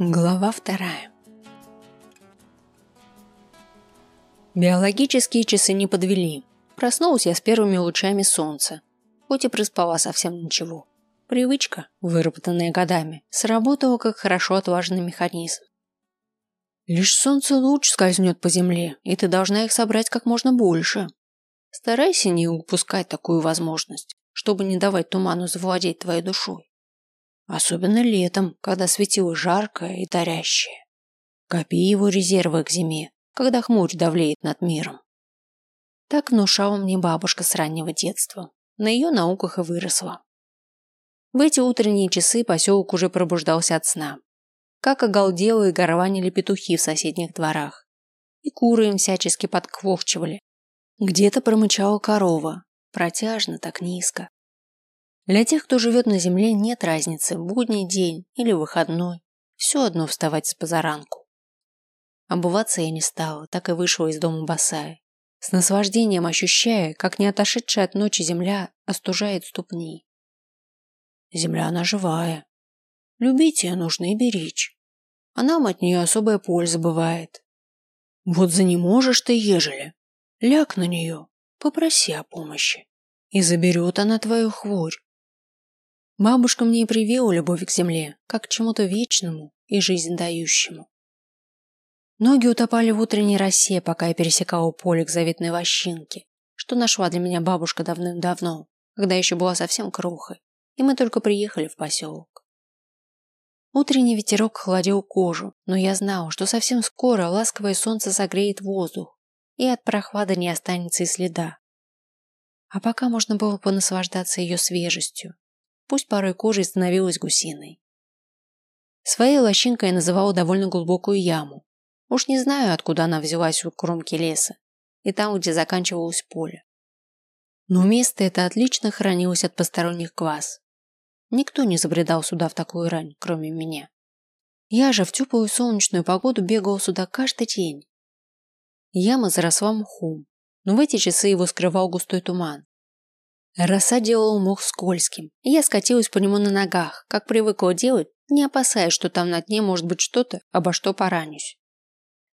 Глава вторая. Биологические часы не подвели. Проснулась я с первыми лучами солнца. Хоть и проспала совсем ничего. Привычка, выработанная годами, сработала как хорошо отваженный механизм. Лишь солнце луч скользнет по земле, и ты должна их собрать как можно больше. Старайся не упускать такую возможность, чтобы не давать туману завладеть твоей душой. Особенно летом, когда светило жаркое и тарящее. Копи его резервы к зиме, когда хмурь давлеет над миром. Так внушала мне бабушка с раннего детства. На ее науках и выросла. В эти утренние часы поселок уже пробуждался от сна. Как оголдело и горланили петухи в соседних дворах. И куры им всячески подквохчивали. Где-то промычала корова, протяжно так низко. Для тех, кто живет на земле, нет разницы, будний день или выходной. Все одно вставать с позаранку. Обуваться я не стала, так и вышла из дома босая. С наслаждением ощущая, как не отошедшая от ночи земля остужает ступни. Земля она живая. Любить ее нужно и беречь. А нам от нее особая польза бывает. Вот за не можешь ты, ежели. Ляг на нее, попроси о помощи. И заберет она твою хворь. Бабушка мне и привела любовь к земле, как к чему-то вечному и жизнь дающему. Ноги утопали в утренней росе, пока я пересекала поле к заветной вощинке, что нашла для меня бабушка давным-давно, когда еще была совсем крохой, и мы только приехали в поселок. Утренний ветерок холодил кожу, но я знала, что совсем скоро ласковое солнце согреет воздух, и от прохлады не останется и следа. А пока можно было понаслаждаться ее свежестью, пусть порой кожей становилась гусиной. Своей лощинкой я называла довольно глубокую яму. Уж не знаю, откуда она взялась у кромки леса и там, где заканчивалось поле. Но место это отлично хранилось от посторонних глаз. Никто не забредал сюда в такую рань, кроме меня. Я же в теплую солнечную погоду бегал сюда каждый день. Яма заросла мхом, но в эти часы его скрывал густой туман, Роса делала мох скользким, и я скатилась по нему на ногах, как привыкла делать, не опасаясь, что там на дне может быть что-то, обо что поранюсь.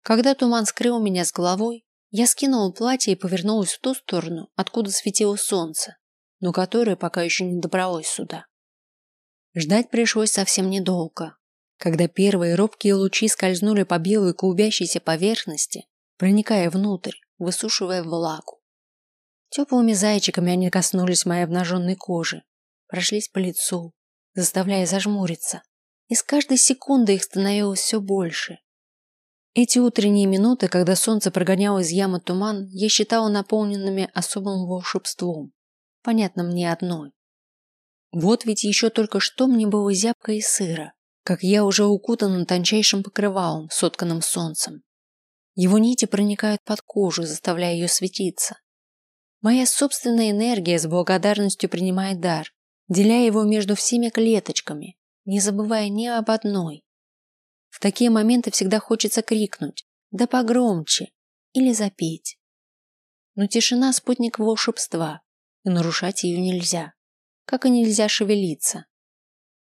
Когда туман скрыл меня с головой, я скинула платье и повернулась в ту сторону, откуда светило солнце, но которое пока еще не добралось сюда. Ждать пришлось совсем недолго. Когда первые робкие лучи скользнули по белой клубящейся поверхности, проникая внутрь, высушивая влагу, Теплыми зайчиками они коснулись моей обнаженной кожи, прошлись по лицу, заставляя зажмуриться. И с каждой секундой их становилось все больше. Эти утренние минуты, когда солнце прогоняло из ямы туман, я считала наполненными особым волшебством, понятно мне одной. Вот ведь еще только что мне было зябко и сыро, как я уже укутана тончайшим покрывалом, сотканным солнцем. Его нити проникают под кожу, заставляя ее светиться. Моя собственная энергия с благодарностью принимает дар, деля его между всеми клеточками, не забывая ни об одной. В такие моменты всегда хочется крикнуть, да погромче, или запеть. Но тишина – спутник волшебства, и нарушать ее нельзя, как и нельзя шевелиться.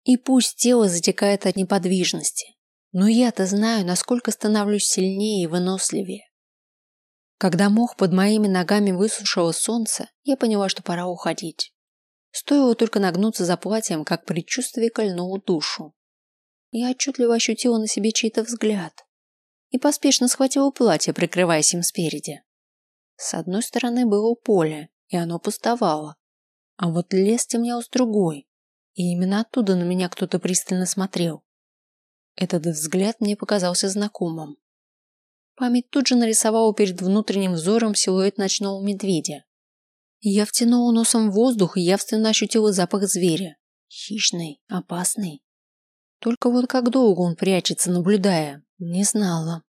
И пусть тело затекает от неподвижности, но я-то знаю, насколько становлюсь сильнее и выносливее. Когда мох под моими ногами высушило солнце, я поняла, что пора уходить. Стоило только нагнуться за платьем, как предчувствие кольнуло душу. Я отчетливо ощутила на себе чей-то взгляд и поспешно схватила платье, прикрываясь им спереди. С одной стороны было поле, и оно пустовало, а вот лес темнел с другой, и именно оттуда на меня кто-то пристально смотрел. Этот взгляд мне показался знакомым. Память тут же нарисовала перед внутренним взором силуэт ночного медведя. Я втянула носом воздух и явственно ощутила запах зверя. Хищный, опасный. Только вот как долго он прячется, наблюдая, не знала.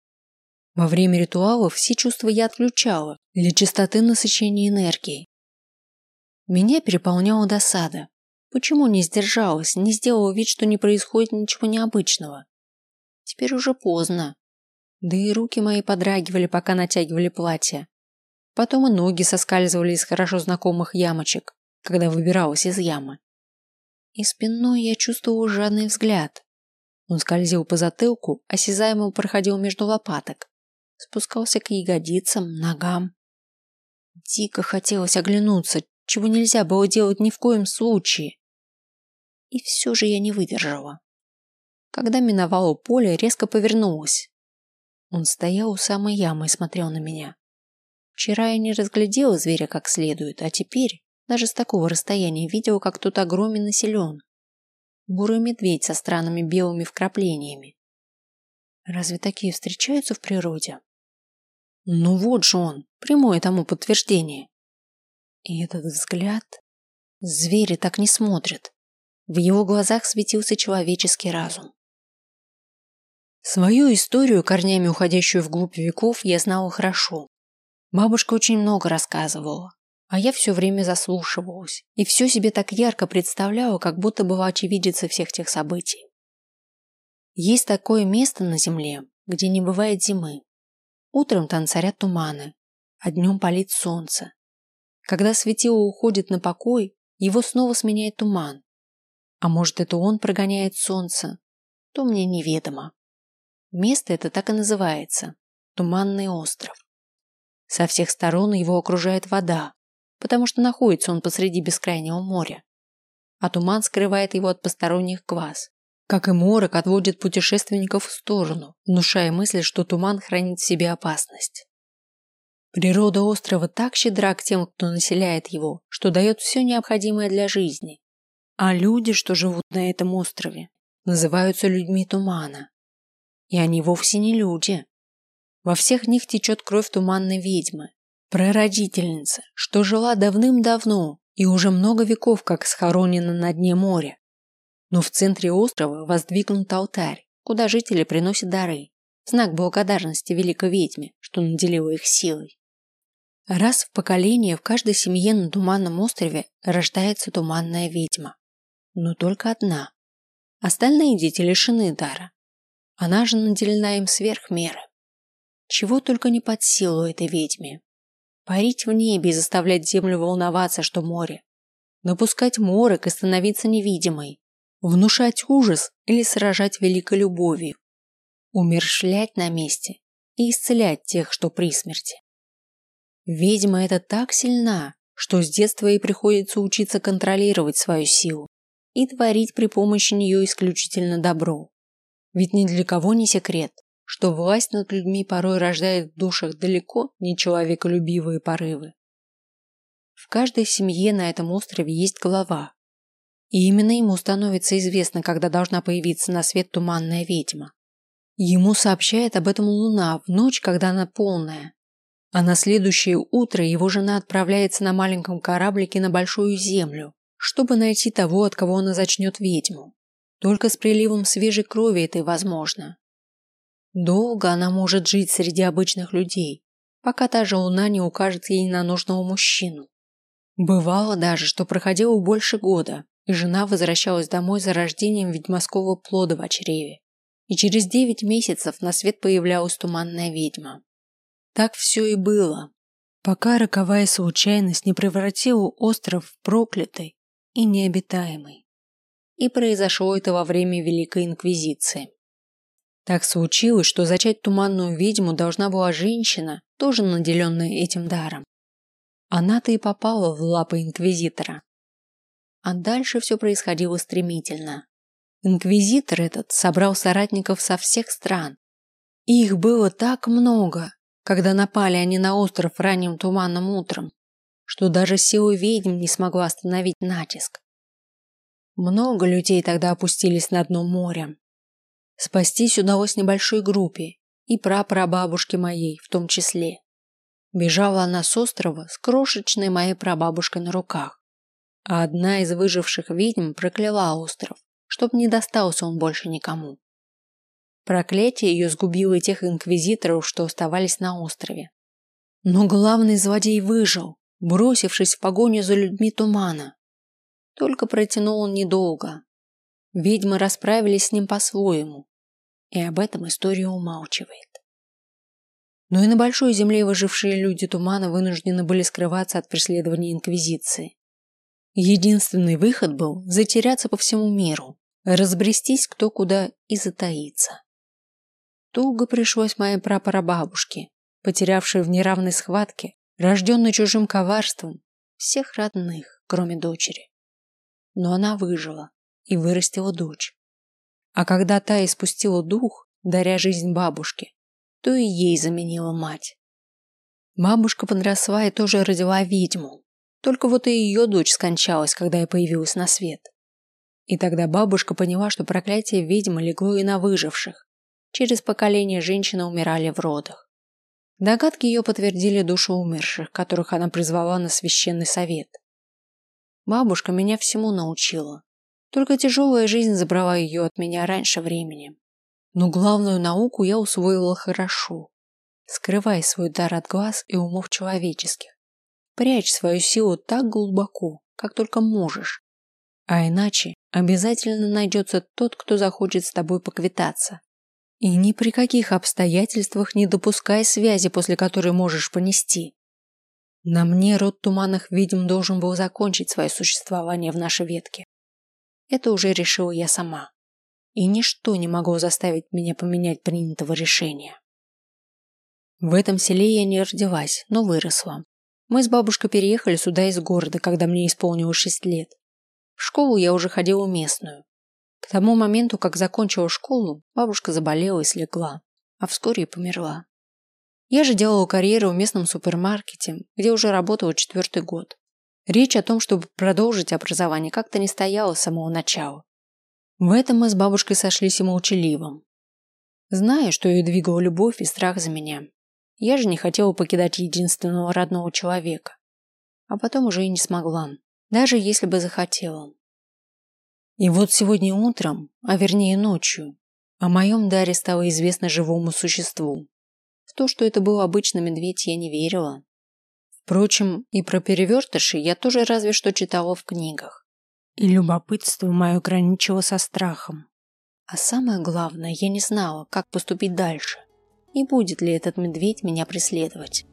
Во время ритуалов все чувства я отключала для чистоты насыщения энергии. Меня переполняла досада. Почему не сдержалась, не сделала вид, что не происходит ничего необычного? Теперь уже поздно. Да и руки мои подрагивали, пока натягивали платье. Потом и ноги соскальзывали из хорошо знакомых ямочек, когда выбиралась из ямы. И спиной я чувствовала жадный взгляд. Он скользил по затылку, осязаемо проходил между лопаток, спускался к ягодицам, ногам. Дико хотелось оглянуться, чего нельзя было делать ни в коем случае. И все же я не выдержала. Когда миновало поле, резко повернулась. Он стоял у самой ямы и смотрел на меня. Вчера я не разглядела зверя как следует, а теперь, даже с такого расстояния, видела, как тут огромен и силен. Бурый медведь со странными белыми вкраплениями. Разве такие встречаются в природе? Ну вот же он, прямое тому подтверждение. И этот взгляд... Звери так не смотрят. В его глазах светился человеческий разум. Свою историю, корнями уходящую вглубь веков, я знала хорошо. Бабушка очень много рассказывала, а я все время заслушивалась и все себе так ярко представляла, как будто была очевидицей всех тех событий. Есть такое место на земле, где не бывает зимы. Утром там царят туманы, а днем палит солнце. Когда светило уходит на покой, его снова сменяет туман. А может, это он прогоняет солнце, то мне неведомо. Место это так и называется – Туманный остров. Со всех сторон его окружает вода, потому что находится он посреди бескрайнего моря. А туман скрывает его от посторонних глаз. Как и морок отводит путешественников в сторону, внушая мысль, что туман хранит в себе опасность. Природа острова так щедра к тем, кто населяет его, что дает все необходимое для жизни. А люди, что живут на этом острове, называются людьми тумана. И они вовсе не люди, во всех них течет кровь туманной ведьмы, прародительницы, что жила давным-давно и уже много веков как схоронена на дне моря. Но в центре острова воздвигнут алтарь, куда жители приносят дары, знак благодарности великой ведьме, что наделила их силой. Раз в поколение в каждой семье на Туманном острове рождается туманная ведьма. Но только одна. Остальные дети лишены дара. Она же наделена им сверх меры. Чего только не под силу этой ведьме. Парить в небе и заставлять землю волноваться, что море. Напускать морок и становиться невидимой. Внушать ужас или сражать великой любовью. Умершлять на месте и исцелять тех, что при смерти. Ведьма эта так сильна, что с детства ей приходится учиться контролировать свою силу и творить при помощи нее исключительно добро. Ведь ни для кого не секрет, что власть над людьми порой рождает в душах далеко не человеколюбивые порывы. В каждой семье на этом острове есть глава, и именно ему становится известно, когда должна появиться на свет туманная ведьма. Ему сообщает об этом луна в ночь, когда она полная, а на следующее утро его жена отправляется на маленьком кораблике на большую землю, чтобы найти того, от кого она зачнет ведьму. Только с приливом свежей крови это возможно. Долго она может жить среди обычных людей, пока та же луна не укажет ей на нужного мужчину. Бывало даже, что проходило больше года, и жена возвращалась домой за рождением ведьмовского плода в чреве. И через девять месяцев на свет появлялась туманная ведьма. Так все и было, пока роковая случайность не превратила остров в проклятый и необитаемый. И произошло это во время Великой Инквизиции. Так случилось, что зачать туманную ведьму должна была женщина, тоже наделенная этим даром. Она-то и попала в лапы инквизитора. А дальше все происходило стремительно. Инквизитор этот собрал соратников со всех стран. Их было так много, когда напали они на остров ранним туманным утром, что даже сила ведьм не смогла остановить натиск. Много людей тогда опустились на дно моря, Спастись удалось небольшой группе, и прапрабабушке моей в том числе. Бежала она с острова с крошечной моей прабабушкой на руках. А одна из выживших ведьм прокляла остров, чтоб не достался он больше никому. Проклятие ее сгубило и тех инквизиторов, что оставались на острове. Но главный злодей выжил, бросившись в погоню за людьми тумана. Только протянул он недолго. Ведьмы расправились с ним по-своему, и об этом история умалчивает. Но и на большой земле выжившие люди тумана вынуждены были скрываться от преследования Инквизиции. Единственный выход был затеряться по всему миру, разбрестись кто куда и затаиться. Туго пришлось моей прапорабабушке, потерявшей в неравной схватке, рожденной чужим коварством, всех родных, кроме дочери. Но она выжила и вырастила дочь. А когда та испустила дух, даря жизнь бабушке, то и ей заменила мать. Бабушка подросла и тоже родила ведьму. Только вот и ее дочь скончалась, когда я появилась на свет. И тогда бабушка поняла, что проклятие ведьмы легло и на выживших. Через поколение женщины умирали в родах. Догадки ее подтвердили души умерших, которых она призвала на священный совет. Бабушка меня всему научила. Только тяжелая жизнь забрала ее от меня раньше времени. Но главную науку я усвоила хорошо. Скрывай свой дар от глаз и умов человеческих. Прячь свою силу так глубоко, как только можешь. А иначе обязательно найдется тот, кто захочет с тобой поквитаться. И ни при каких обстоятельствах не допускай связи, после которой можешь понести. На мне род туманных ведьм должен был закончить свое существование в нашей ветке. Это уже решила я сама. И ничто не могло заставить меня поменять принятого решения. В этом селе я не родилась, но выросла. Мы с бабушкой переехали сюда из города, когда мне исполнилось шесть лет. В школу я уже ходила местную. К тому моменту, как закончила школу, бабушка заболела и слегла, а вскоре и померла. Я же делала карьеру в местном супермаркете, где уже работала четвертый год. Речь о том, чтобы продолжить образование, как-то не стояла с самого начала. В этом мы с бабушкой сошлись и молчаливым. Знаю, что ее двигала любовь и страх за меня. Я же не хотела покидать единственного родного человека. А потом уже и не смогла, даже если бы захотела. И вот сегодня утром, а вернее ночью, о моем даре стало известно живому существу. То, что это был обычный медведь, я не верила. Впрочем, и про перевертыши я тоже разве что читала в книгах. И любопытство мое граничило со страхом. А самое главное, я не знала, как поступить дальше. И будет ли этот медведь меня преследовать.